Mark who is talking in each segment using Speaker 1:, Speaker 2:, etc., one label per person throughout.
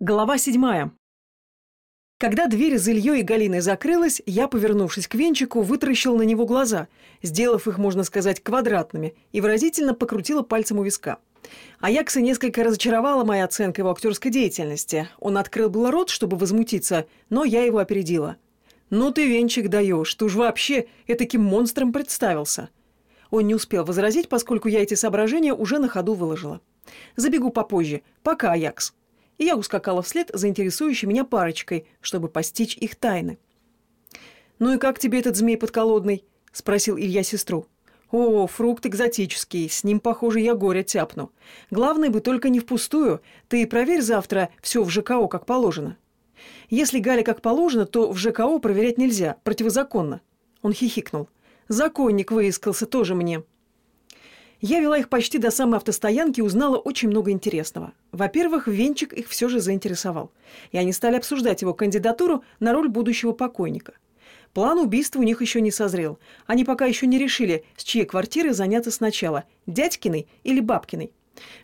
Speaker 1: Глава седьмая. Когда дверь за Ильей и Галиной закрылась, я, повернувшись к Венчику, вытаращил на него глаза, сделав их, можно сказать, квадратными, и выразительно покрутила пальцем у виска. Аякса несколько разочаровала моя оценка его актерской деятельности. Он открыл был рот, чтобы возмутиться, но я его опередила. «Ну ты, Венчик, даешь, ты уж вообще этаким монстром представился». Он не успел возразить, поскольку я эти соображения уже на ходу выложила. «Забегу попозже. Пока, Аякс» и я ускакала вслед за интересующей меня парочкой, чтобы постичь их тайны. «Ну и как тебе этот змей подколодный?» – спросил Илья сестру. «О, фрукт экзотический, с ним, похоже, я горе тяпну. Главное бы только не впустую, ты проверь завтра все в ЖКО как положено». «Если Галя как положено, то в ЖКО проверять нельзя, противозаконно». Он хихикнул. «Законник выискался тоже мне». Я вела их почти до самой автостоянки и узнала очень много интересного. Во-первых, Венчик их все же заинтересовал. И они стали обсуждать его кандидатуру на роль будущего покойника. План убийства у них еще не созрел. Они пока еще не решили, с чьей квартиры заняться сначала – дядькиной или бабкиной.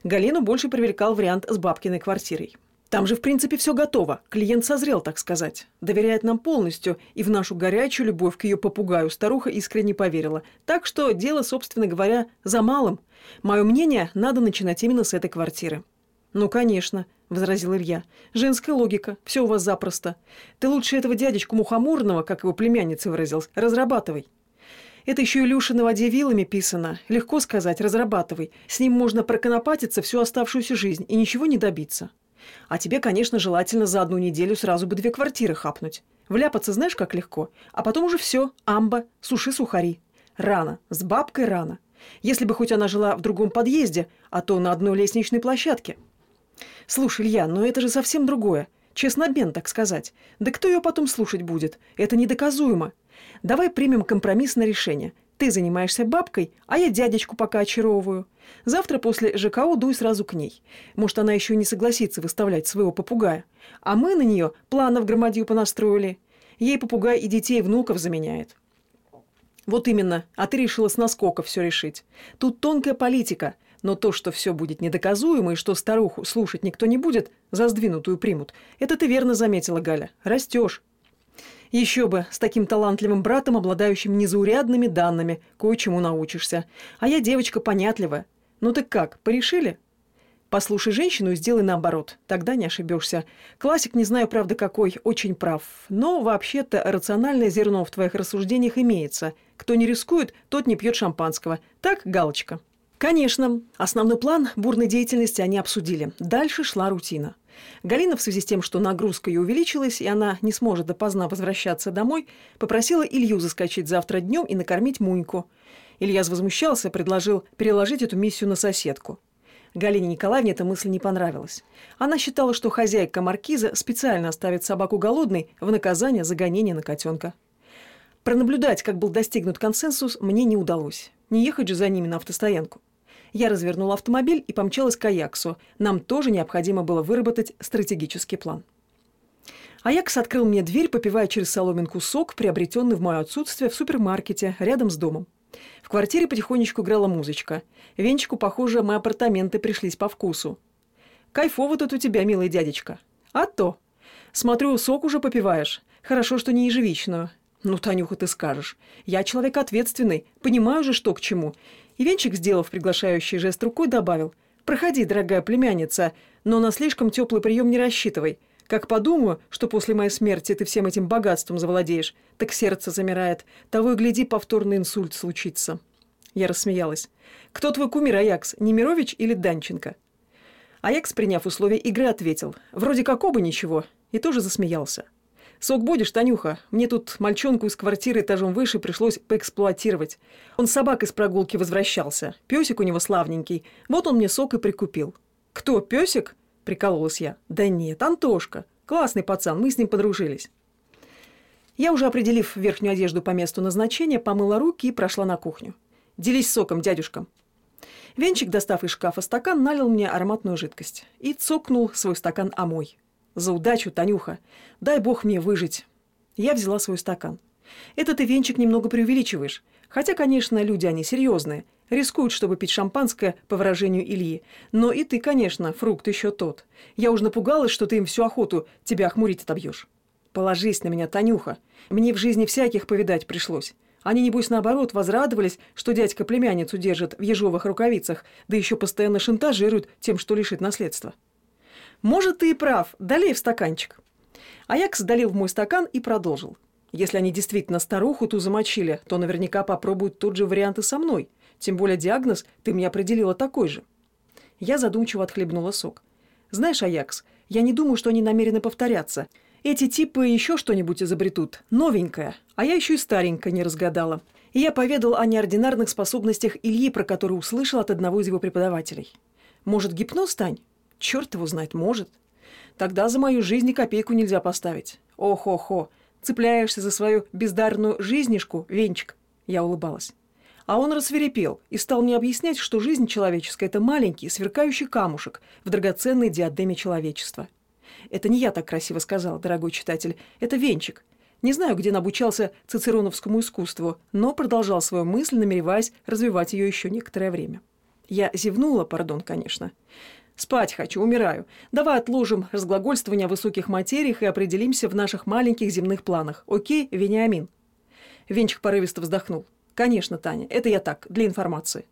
Speaker 1: Галину больше привлекал вариант с бабкиной квартирой. Там же, в принципе, все готово. Клиент созрел, так сказать. Доверяет нам полностью, и в нашу горячую любовь к ее попугаю старуха искренне поверила. Так что дело, собственно говоря, за малым. Мое мнение, надо начинать именно с этой квартиры. «Ну, конечно», — возразил Илья. «Женская логика. Все у вас запросто. Ты лучше этого дядечку Мухоморного, как его племянница выразилась, разрабатывай». Это еще Илюша на воде вилами писано. Легко сказать, разрабатывай. С ним можно проконопатиться всю оставшуюся жизнь и ничего не добиться. А тебе, конечно, желательно за одну неделю сразу бы две квартиры хапнуть. Вляпаться знаешь, как легко. А потом уже все, амба, суши сухари. Рано, с бабкой рано. Если бы хоть она жила в другом подъезде, а то на одной лестничной площадке. Слушай, Илья, но это же совсем другое. Честно-бен, так сказать. Да кто ее потом слушать будет? Это недоказуемо. Давай примем компромиссное решение – ты занимаешься бабкой, а я дядечку пока очаровываю. Завтра после ЖКУ дуй сразу к ней. Может, она еще не согласится выставлять своего попугая. А мы на нее планов громадью понастроили. Ей попугай и детей, и внуков заменяет. Вот именно. А ты решила с наскока все решить. Тут тонкая политика. Но то, что все будет недоказуемо и что старуху слушать никто не будет, за сдвинутую примут, это ты верно заметила, Галя. Растешь. Еще бы, с таким талантливым братом, обладающим незаурядными данными, кое-чему научишься. А я девочка понятливая. Ну так как, порешили? Послушай женщину и сделай наоборот, тогда не ошибешься. Классик, не знаю, правда, какой, очень прав. Но вообще-то рациональное зерно в твоих рассуждениях имеется. Кто не рискует, тот не пьет шампанского. Так, галочка. Конечно, основной план бурной деятельности они обсудили. Дальше шла рутина. Галина в связи с тем, что нагрузка ее увеличилась, и она не сможет допоздна возвращаться домой, попросила Илью заскочить завтра днем и накормить Муньку. Илья возмущался, предложил переложить эту миссию на соседку. Галине Николаевне эта мысль не понравилась. Она считала, что хозяйка маркиза специально оставит собаку голодной в наказание за гонение на котенка. Пронаблюдать, как был достигнут консенсус, мне не удалось. Не ехать же за ними на автостоянку. Я развернула автомобиль и помчалась к Аяксу. Нам тоже необходимо было выработать стратегический план. Аякс открыл мне дверь, попивая через соломинку сок, приобретенный в мое отсутствие в супермаркете рядом с домом. В квартире потихонечку играла музычка. Венчику, похоже, мои апартаменты пришлись по вкусу. «Кайфово тут у тебя, милый дядечка». «А то». «Смотрю, сок уже попиваешь. Хорошо, что не ежевичную». «Ну, Танюха, ты скажешь. Я человек ответственный, понимаю же, что к чему. И Венчик, сделав приглашающий жест рукой, добавил «Проходи, дорогая племянница, но на слишком теплый прием не рассчитывай. Как подумаю, что после моей смерти ты всем этим богатством завладеешь, так сердце замирает. Того и гляди, повторный инсульт случится». Я рассмеялась. «Кто твой кумир, Аякс, Немирович или Данченко?» Аякс, приняв условия игры, ответил. «Вроде как оба ничего». И тоже засмеялся. «Сок будешь, Танюха? Мне тут мальчонку из квартиры этажом выше пришлось поэксплуатировать. Он с собакой с прогулки возвращался. Песик у него славненький. Вот он мне сок и прикупил». «Кто, песик?» – прикололась я. «Да нет, Антошка. Классный пацан, мы с ним подружились». Я, уже определив верхнюю одежду по месту назначения, помыла руки и прошла на кухню. «Делись соком, дядюшка». Венчик, достав из шкафа стакан, налил мне ароматную жидкость и цокнул свой стакан о мой. За удачу, Танюха. Дай бог мне выжить. Я взяла свой стакан. Это ты, Венчик, немного преувеличиваешь. Хотя, конечно, люди они серьезные. Рискуют, чтобы пить шампанское, по выражению Ильи. Но и ты, конечно, фрукт еще тот. Я уж напугалась, что ты им всю охоту тебя охмурить отобьешь. Положись на меня, Танюха. Мне в жизни всяких повидать пришлось. Они, небось, наоборот, возрадовались, что дядька племянницу держит в ежовых рукавицах, да еще постоянно шантажируют тем, что лишит наследства. Может, ты и прав. Долей в стаканчик. Аякс долил в мой стакан и продолжил. Если они действительно старуху ту замочили, то наверняка попробуют тот же вариант и со мной. Тем более диагноз ты мне определила такой же. Я задумчиво отхлебнула сок. Знаешь, Аякс, я не думаю, что они намерены повторяться. Эти типы еще что-нибудь изобретут. Новенькое. А я еще и старенькое не разгадала. И я поведал о неординарных способностях Ильи, про которые услышал от одного из его преподавателей. Может, гипноз, Тань? Черт его знает, может. Тогда за мою жизнь и копейку нельзя поставить. Ох-охо. Цепляешься за свою бездарную жизнишку, Венчик. Я улыбалась. А он рассверепел и стал мне объяснять, что жизнь человеческая – это маленький, сверкающий камушек в драгоценной диадеме человечества. Это не я так красиво сказал, дорогой читатель, это Венчик. Не знаю, где он обучался цицероновскому искусству, но продолжал свою мысль, намереваясь развивать ее еще некоторое время. Я зевнула, пардон, конечно. «Спать хочу, умираю. Давай отложим разглагольствование о высоких материях и определимся в наших маленьких земных планах. Окей, Вениамин?» Венчик порывисто вздохнул. «Конечно, Таня, это я так, для информации».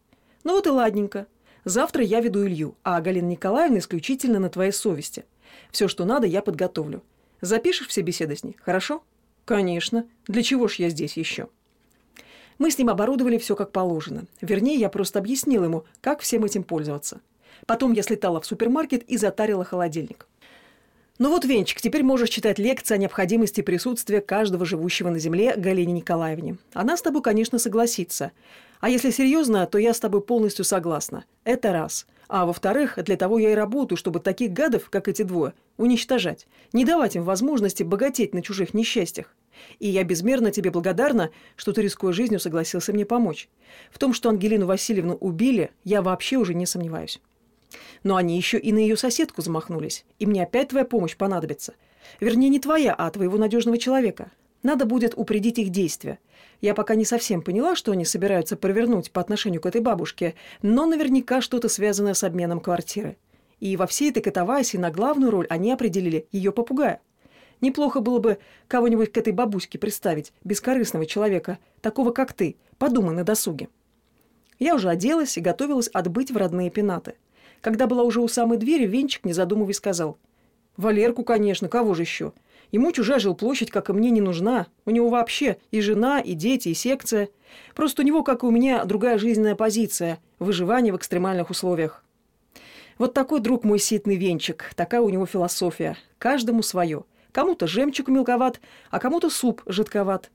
Speaker 1: «Ну вот и ладненько. Завтра я веду Илью, а Галина Николаевна исключительно на твоей совести. Все, что надо, я подготовлю. Запишешь все беседы с ней, хорошо?» «Конечно. Для чего ж я здесь еще?» Мы с ним оборудовали все как положено. Вернее, я просто объяснил ему, как всем этим пользоваться. Потом я слетала в супермаркет и затарила холодильник. Ну вот, Венчик, теперь можешь читать лекции о необходимости присутствия каждого живущего на Земле Галине Николаевне. Она с тобой, конечно, согласится. А если серьезно, то я с тобой полностью согласна. Это раз. А во-вторых, для того я и работаю, чтобы таких гадов, как эти двое, уничтожать. Не давать им возможности богатеть на чужих несчастьях. И я безмерно тебе благодарна, что ты, рискуя жизнью, согласился мне помочь. В том, что Ангелину Васильевну убили, я вообще уже не сомневаюсь. Но они еще и на ее соседку замахнулись. И мне опять твоя помощь понадобится. Вернее, не твоя, а твоего надежного человека. Надо будет упредить их действия. Я пока не совсем поняла, что они собираются провернуть по отношению к этой бабушке, но наверняка что-то связанное с обменом квартиры. И во всей этой катавасии на главную роль они определили ее попугая. Неплохо было бы кого-нибудь к этой бабуське представить, бескорыстного человека, такого как ты. Подумай на досуге. Я уже оделась и готовилась отбыть в родные пенаты. Когда была уже у самой двери, Венчик, не задумываясь, сказал. «Валерку, конечно, кого же еще? Ему чужая жилплощадь, как и мне, не нужна. У него вообще и жена, и дети, и секция. Просто у него, как и у меня, другая жизненная позиция – выживание в экстремальных условиях». Вот такой друг мой ситный венчик, такая у него философия. Каждому свое. Кому-то жемчуг мелковат, а кому-то суп жидковат.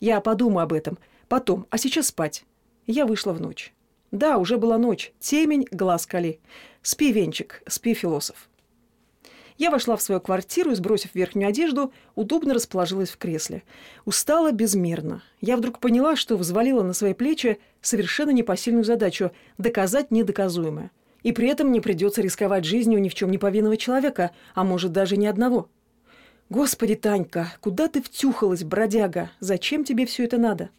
Speaker 1: Я подумаю об этом. Потом. А сейчас спать. Я вышла в ночь. Да, уже была ночь. Темень, глаз кали. Спи, Венчик, спи, философ. Я вошла в свою квартиру и, сбросив верхнюю одежду, удобно расположилась в кресле. Устала безмерно. Я вдруг поняла, что взвалила на свои плечи совершенно непосильную задачу – доказать недоказуемое. И при этом не придется рисковать жизнью ни в чем не повинного человека, а может даже ни одного. Господи, Танька, куда ты втюхалась, бродяга? Зачем тебе все это надо?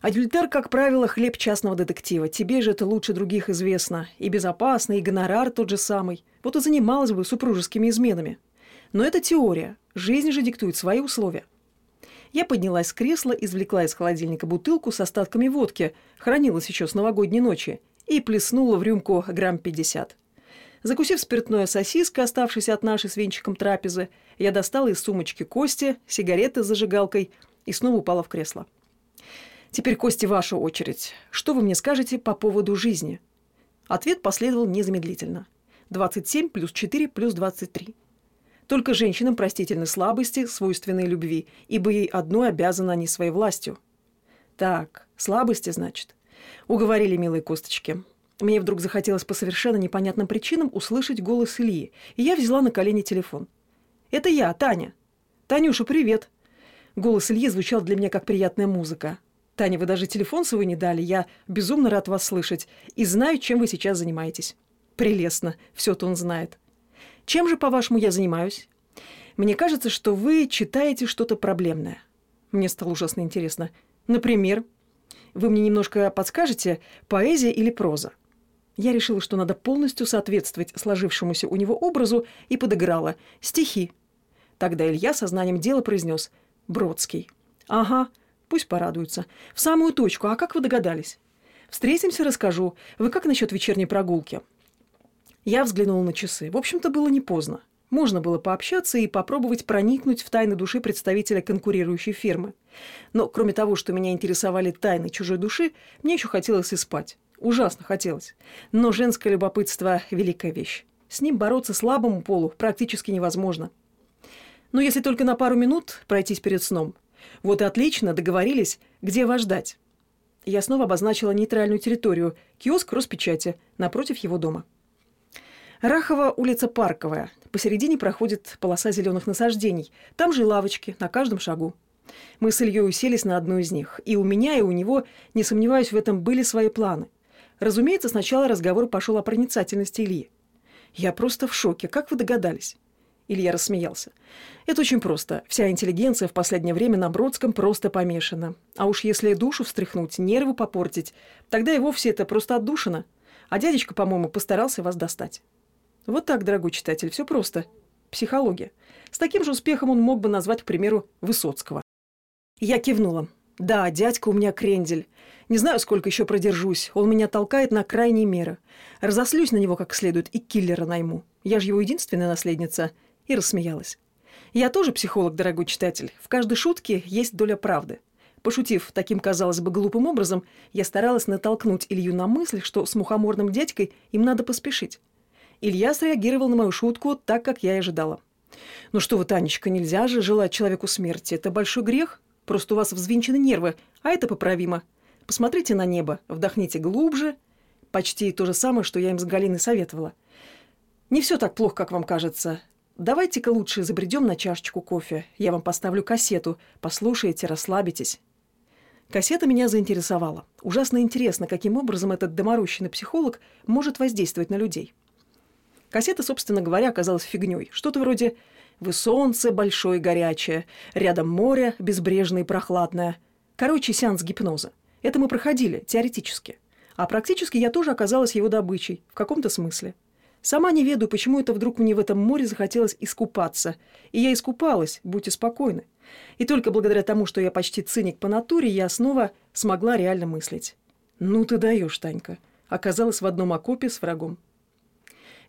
Speaker 1: Адюльтер, как правило, хлеб частного детектива. Тебе же это лучше других известно. И безопасно, и гонорар тот же самый. Вот и занималась бы супружескими изменами. Но это теория. Жизнь же диктует свои условия. Я поднялась с кресла, извлекла из холодильника бутылку с остатками водки, хранилась еще с новогодней ночи, и плеснула в рюмку грамм пятьдесят. Закусив спиртное сосиска, оставшейся от нашей с венчиком трапезы, я достала из сумочки кости, сигареты с зажигалкой и снова упала в кресло. Теперь, Кости, ваша очередь. Что вы мне скажете по поводу жизни? Ответ последовал незамедлительно. 27 плюс 4 плюс 23. Только женщинам простительны слабости, свойственные любви, ибо ей одной обязаны они своей властью. Так, слабости, значит. Уговорили, милые косточки. Мне вдруг захотелось по совершенно непонятным причинам услышать голос Ильи, и я взяла на колени телефон. «Это я, Таня». «Танюша, привет». Голос Ильи звучал для меня как приятная музыка. Таня, вы даже телефон свой не дали. Я безумно рад вас слышать. И знаю, чем вы сейчас занимаетесь. Прелестно. Все-то он знает. Чем же, по-вашему, я занимаюсь? Мне кажется, что вы читаете что-то проблемное. Мне стало ужасно интересно. Например, Вы мне немножко подскажете, поэзия или проза? Я решила, что надо полностью соответствовать сложившемуся у него образу и подыграла. Стихи. Тогда Илья сознанием дела произнес «Бродский». «Ага, пусть порадуются. В самую точку. А как вы догадались?» «Встретимся, расскажу. Вы как насчет вечерней прогулки?» Я взглянула на часы. В общем-то, было не поздно. Можно было пообщаться и попробовать проникнуть в тайны души представителя конкурирующей фирмы. Но кроме того, что меня интересовали тайны чужой души, мне еще хотелось и спать. Ужасно хотелось. Но женское любопытство – великая вещь. С ним бороться слабому полу практически невозможно. Но если только на пару минут пройтись перед сном. Вот и отлично, договорились, где вас ждать. Я снова обозначила нейтральную территорию – киоск Роспечати, напротив его дома. Рахова улица Парковая. Посередине проходит полоса зеленых насаждений. Там же лавочки, на каждом шагу. Мы с Ильей уселись на одну из них. И у меня, и у него, не сомневаюсь в этом, были свои планы. Разумеется, сначала разговор пошел о проницательности Ильи. «Я просто в шоке. Как вы догадались?» Илья рассмеялся. «Это очень просто. Вся интеллигенция в последнее время на Бродском просто помешана. А уж если душу встряхнуть, нервы попортить, тогда и вовсе это просто отдушина. А дядечка, по-моему, постарался вас достать». Вот так, дорогой читатель, все просто. Психология. С таким же успехом он мог бы назвать, к примеру, Высоцкого. Я кивнула. Да, дядька у меня крендель. Не знаю, сколько еще продержусь. Он меня толкает на крайние меры. Разослюсь на него как следует и киллера найму. Я же его единственная наследница. И рассмеялась. Я тоже психолог, дорогой читатель. В каждой шутке есть доля правды. Пошутив таким, казалось бы, глупым образом, я старалась натолкнуть Илью на мысль, что с мухоморным дядькой им надо поспешить. Илья среагировал на мою шутку так, как я и ожидала. «Ну что вы, Танечка, нельзя же желать человеку смерти. Это большой грех. Просто у вас взвинчены нервы, а это поправимо. Посмотрите на небо, вдохните глубже. Почти то же самое, что я им с Галиной советовала. Не все так плохо, как вам кажется. Давайте-ка лучше забредем на чашечку кофе. Я вам поставлю кассету. Послушайте, расслабитесь». Кассета меня заинтересовала. Ужасно интересно, каким образом этот доморощенный психолог может воздействовать на людей. Кассета, собственно говоря, оказалась фигней. Что-то вроде «Вы солнце большое горячее, рядом море безбрежное и прохладное». Короче, сеанс гипноза. Это мы проходили, теоретически. А практически я тоже оказалась его добычей, в каком-то смысле. Сама не ведаю, почему это вдруг мне в этом море захотелось искупаться. И я искупалась, будьте спокойны. И только благодаря тому, что я почти циник по натуре, я снова смогла реально мыслить. «Ну ты даешь, Танька». Оказалась в одном окопе с врагом.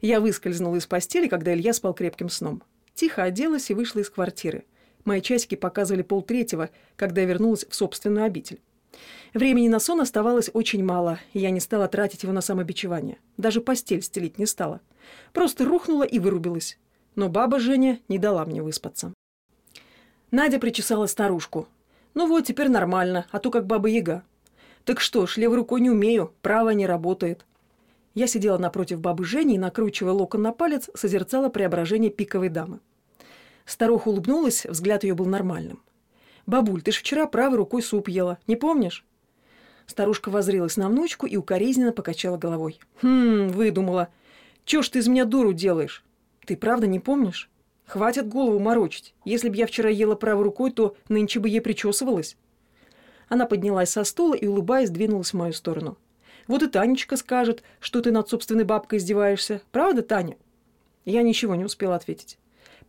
Speaker 1: Я выскользнула из постели, когда Илья спал крепким сном. Тихо оделась и вышла из квартиры. Мои часики показывали полтретьего, когда я вернулась в собственную обитель. Времени на сон оставалось очень мало, и я не стала тратить его на самобичевание. Даже постель стелить не стала. Просто рухнула и вырубилась. Но баба Женя не дала мне выспаться. Надя причесала старушку. «Ну вот, теперь нормально, а то как баба-яга». «Так что ж, левой рукой не умею, правая не работает». Я сидела напротив бабы Жени и, накручивая локон на палец, созерцала преображение пиковой дамы. Старуха улыбнулась, взгляд ее был нормальным. «Бабуль, ты ж вчера правой рукой суп ела, не помнишь?» Старушка возрилась на внучку и укоризненно покачала головой. «Хм, выдумала. Чё ж ты из меня дуру делаешь? Ты правда не помнишь? Хватит голову морочить. Если б я вчера ела правой рукой, то нынче бы ей причесывалась». Она поднялась со стула и, улыбаясь, двинулась в мою сторону. Вот и Танечка скажет, что ты над собственной бабкой издеваешься. Правда, Таня?» Я ничего не успела ответить.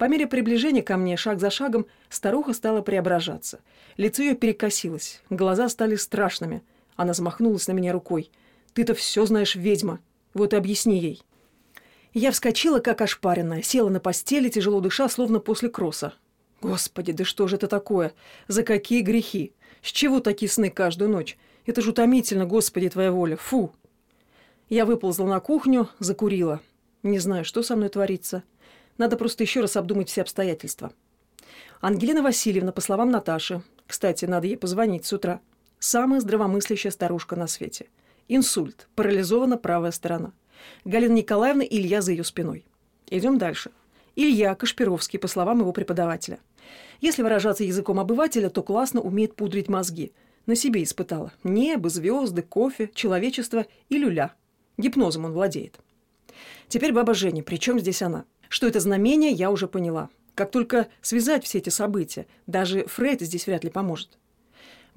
Speaker 1: По мере приближения ко мне, шаг за шагом, старуха стала преображаться. Лицо ее перекосилось, глаза стали страшными. Она замахнулась на меня рукой. «Ты-то все знаешь, ведьма. Вот и объясни ей». Я вскочила, как ошпаренная, села на постели, тяжело дыша, словно после кросса. «Господи, да что же это такое? За какие грехи? С чего такие сны каждую ночь? Это же утомительно, Господи, Твоя воля. Фу!» Я выползла на кухню, закурила. Не знаю, что со мной творится. Надо просто еще раз обдумать все обстоятельства. Ангелина Васильевна, по словам Наташи, кстати, надо ей позвонить с утра, самая здравомыслящая старушка на свете. Инсульт, парализована правая сторона. Галина Николаевна и Илья за ее спиной. Идем дальше. Илья Кашпировский, по словам его преподавателя. Если выражаться языком обывателя, то классно умеет пудрить мозги – на себе испытала. Небо, звезды, кофе, человечество и люля. Гипнозом он владеет. Теперь баба Женя. Причем здесь она? Что это знамение, я уже поняла. Как только связать все эти события, даже Фрейд здесь вряд ли поможет.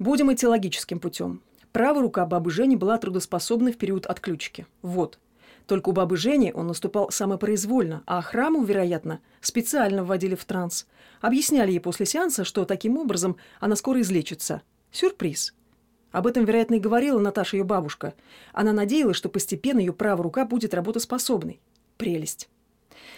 Speaker 1: Будем идти логическим путем. Правая рука бабы Жени была трудоспособна в период отключки. Вот. Только у бабы Жени он наступал самопроизвольно, а храму, вероятно, специально вводили в транс. Объясняли ей после сеанса, что таким образом она скоро излечится. Сюрприз. Об этом, вероятно, и говорила Наташа ее бабушка. Она надеялась, что постепенно ее правая рука будет работоспособной. Прелесть.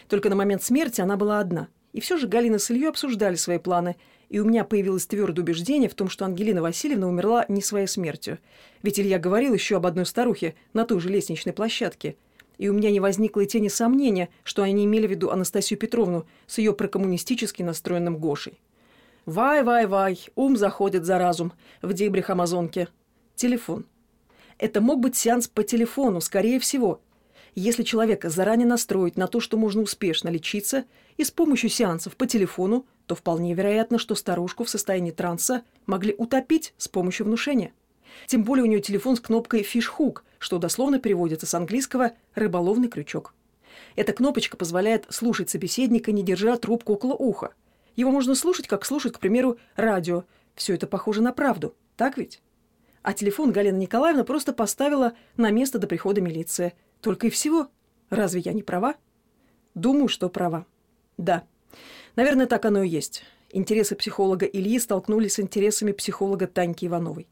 Speaker 1: Только на момент смерти она была одна. И все же Галина с Ильей обсуждали свои планы, и у меня появилось твердое убеждение в том, что Ангелина Васильевна умерла не своей смертью. Ведь Илья говорил еще об одной старухе на той же лестничной площадке – и у меня не возникло и тени сомнения, что они имели в виду Анастасию Петровну с ее прокоммунистически настроенным Гошей. Вай-вай-вай, ум заходит за разум в дебрях Амазонки. Телефон. Это мог быть сеанс по телефону, скорее всего. Если человека заранее настроить на то, что можно успешно лечиться, и с помощью сеансов по телефону, то вполне вероятно, что старушку в состоянии транса могли утопить с помощью внушения. Тем более у нее телефон с кнопкой «фишхук», что дословно переводится с английского «рыболовный крючок». Эта кнопочка позволяет слушать собеседника, не держа трубку около уха. Его можно слушать, как слушать, к примеру, радио. Все это похоже на правду, так ведь? А телефон Галина Николаевна просто поставила на место до прихода милиции. Только и всего. Разве я не права? Думаю, что права. Да. Наверное, так оно и есть. Интересы психолога Ильи столкнулись с интересами психолога Таньки Ивановой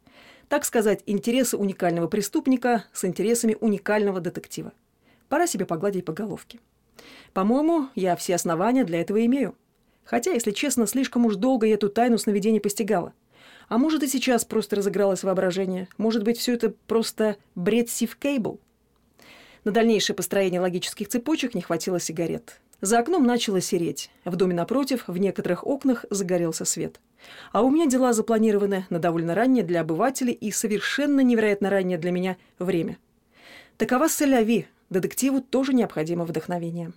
Speaker 1: так сказать, интересы уникального преступника с интересами уникального детектива. Пора себе погладить по головке. По-моему, я все основания для этого имею. Хотя, если честно, слишком уж долго я эту тайну сновидений постигала. А может, и сейчас просто разыгралось воображение. Может быть, все это просто бред Сив Кейбл. На дальнейшее построение логических цепочек не хватило сигарет. За окном начало сереть. В доме напротив, в некоторых окнах загорелся свет. А у меня дела запланированы на довольно раннее для обывателей и совершенно невероятно раннее для меня время. Такова селяви. Детективу тоже необходимо вдохновение.